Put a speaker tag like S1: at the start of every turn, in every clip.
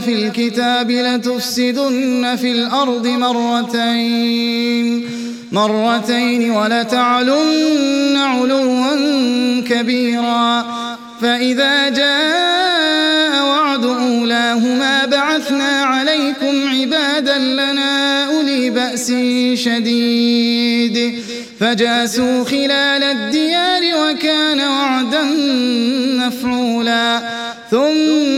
S1: في الكتاب لتفسدن في الأرض مرتين مرتين ولتعلن علوا كبيرا. فإذا جاء وعد أولاهما بعثنا عليكم عبادا لنا أولي بأس شديد. فجاسوا خلال الديار وكان وعدا مفعولا. ثم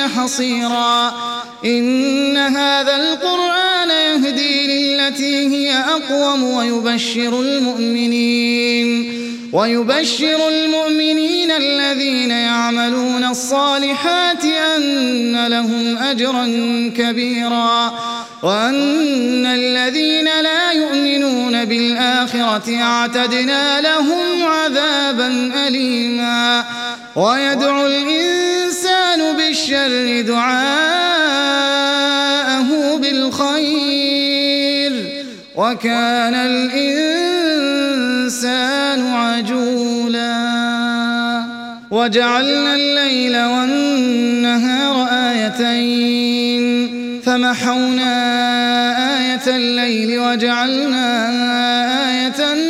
S1: كان حصيرا إن هذا القرآن يهدي للتي هي أقوم ويبشر المؤمنين ويبشر المؤمنين الذين يعملون الصالحات أن لهم أجرا كبيرا وأن الذين لا يؤمنون بالآخرة أعتدنا لهم عذابا أليما ويدعو الإنسان الشر دعاءه بالخير وكان الإنسان عجولا وجعلنا الليل والنهار آيتين فمحونا آية الليل وجعلنا آية النهار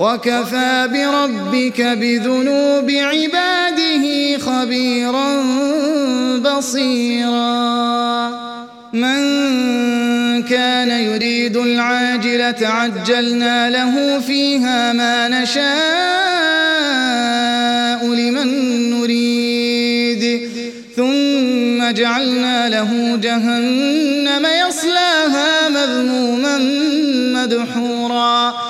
S1: وَكَفَى بِرَبِّكَ بِذُنُوبِ عِبَادِهِ خَبِيرًا بَصِيرًا مَنْ كَانَ يُرِيدُ الْعَاجِلَةَ عَجَّلْنَا لَهُ فِيهَا مَا نَشَاءُ لِمَنْ نُرِيدُ ثُمَّ جَعَلْنَا لَهُ جَهَنَّمَ يَصْلَاهَا مَذْمُومًا مَدْحُورًا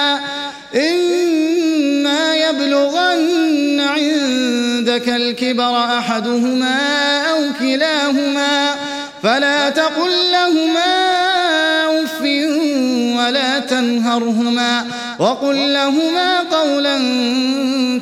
S1: كبر أحدهما أو كلاهما فلا تقل لهما أف ولا تنهرهما وقل لهما قولا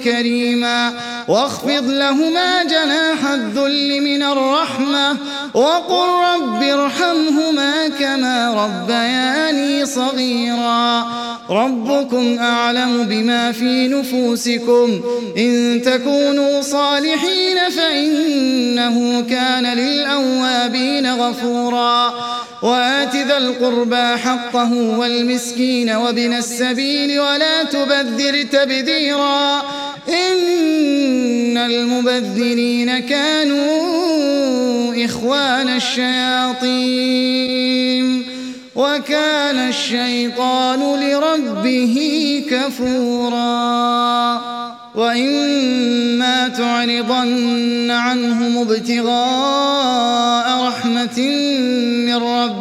S1: كريما واخفض لهما جناح الذل من الرحمة وقل رب ارحمهما كما ربياني صغيرا ربكم أعلم بما في نفوسكم إن تكونوا صالحين فإنه كان للأوابين غفورا وآت ذا القربى حقه والمسكين وبن السبيل الْإِنجِيلِ وَلَا تُبَذِّرْ تَبْذِيرًا. إِنَّ الْمُبَذِّرِينَ كَانُوا إِخْوَانَ الشَّيَاطِينِ. وَكَانَ الشَّيْطَانُ لِرَبِّهِ كَفُورًا. وَإِمَّا تُعْرِضَنَّ عَنْهُمُ ابْتِغَاءَ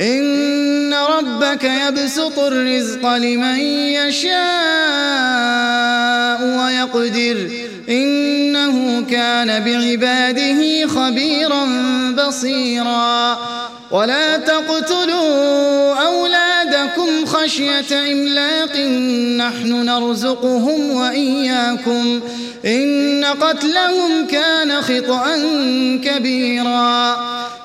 S1: إن ربك يبسط الرزق لمن يشاء ويقدر. إنه كان بعباده خبيرا بصيرا. ولا تقتلوا أولادكم خشية إملاق. نحن نرزقهم وإياكم. إن قتلهم كان خطأ كبيرا.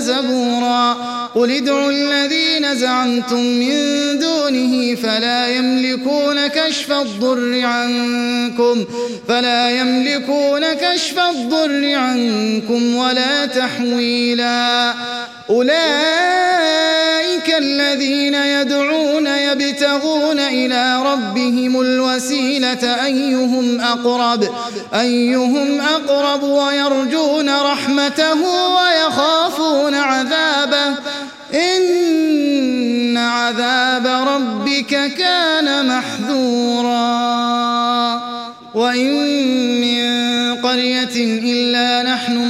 S1: زبورا. قل ادعوا الذين زعمتم من دونه فلا يملكون كشف الضر عنكم فلا يملكون كشف الضر عنكم ولا تحويلا. أولئك الذين يدعون يبتغون إلى ربهم الوسيلة أيهم أقرب؟ أيهم أقرب ويرجون رحمته ويرجون يخافون عذابه. إن عذاب ربك كان محذورا. وإن من قرية إلا نحن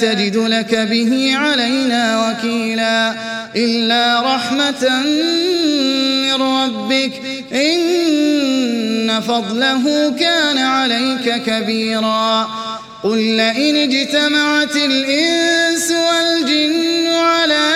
S1: تجد لك به علينا وكيلا إلا رحمة من ربك. إن فضله كان عليك كبيرا. قل لئن اجتمعت الإنس والجن على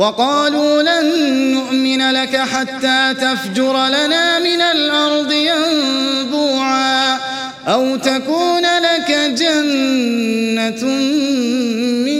S1: وقالوا لن نؤمن لك حتى تفجر لنا من الأرض ينبوعا أو تكون لك جنة من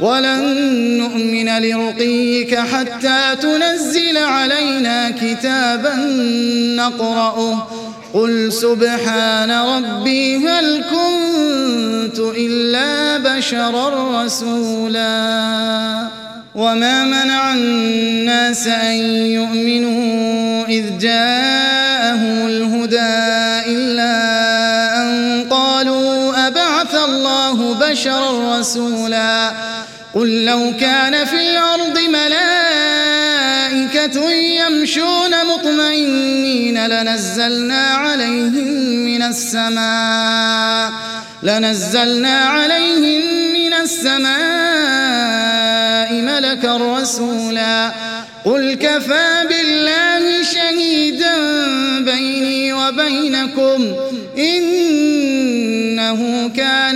S1: ولن نؤمن لرقيك حتى تنزل علينا كتابا نقرأه. قل سبحان ربي هل كنت إلا بشرا رسولا. وما منع الناس أن يؤمنوا إذ جاءهم الهدى إلا أن قالوا أبعث الله بشرا رسولا. قل لو كان في الأرض ملائكة يمشون مطمئنين لنزلنا عليهم من السماء لنزلنا عليهم من السماء ملكا رسولا. قل كفى بالله شهيدا بيني وبينكم إنه كان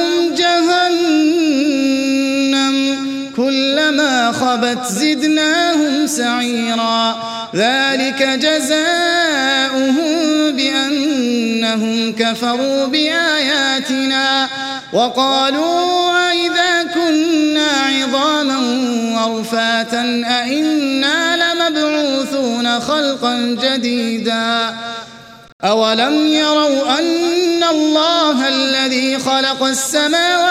S1: رغبت زدناهم سعيرا. ذلك جزاؤهم بأنهم كفروا بآياتنا. وقالوا أئذا كنا عظاما ورفاتا أئنا لمبعوثون خلقا جديدا. أولم يروا أن الله الذي خلق السماوات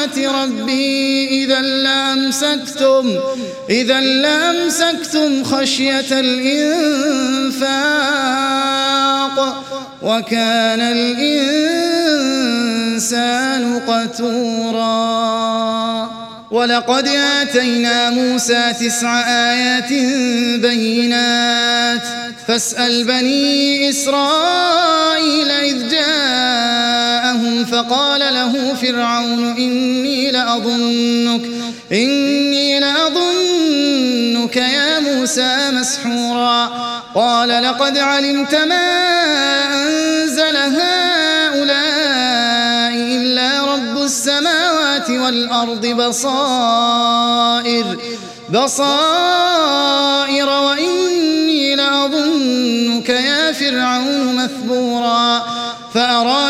S1: رحمة ربي إذا لأمسكتم إذا لأمسكتم خشية الإنفاق وكان الإنسان قتورا. ولقد آتينا موسى تسع آيات بينات فاسأل بني إسرائيل إذ جاءوا فقال له فرعون إني لأظنك, إني لأظنك يا موسى مسحورا. قال لقد علمت ما أنزل هؤلاء إلا رب السماوات والأرض بصائر بصائر وإني لأظنك يا فرعون مثبورا. فأراد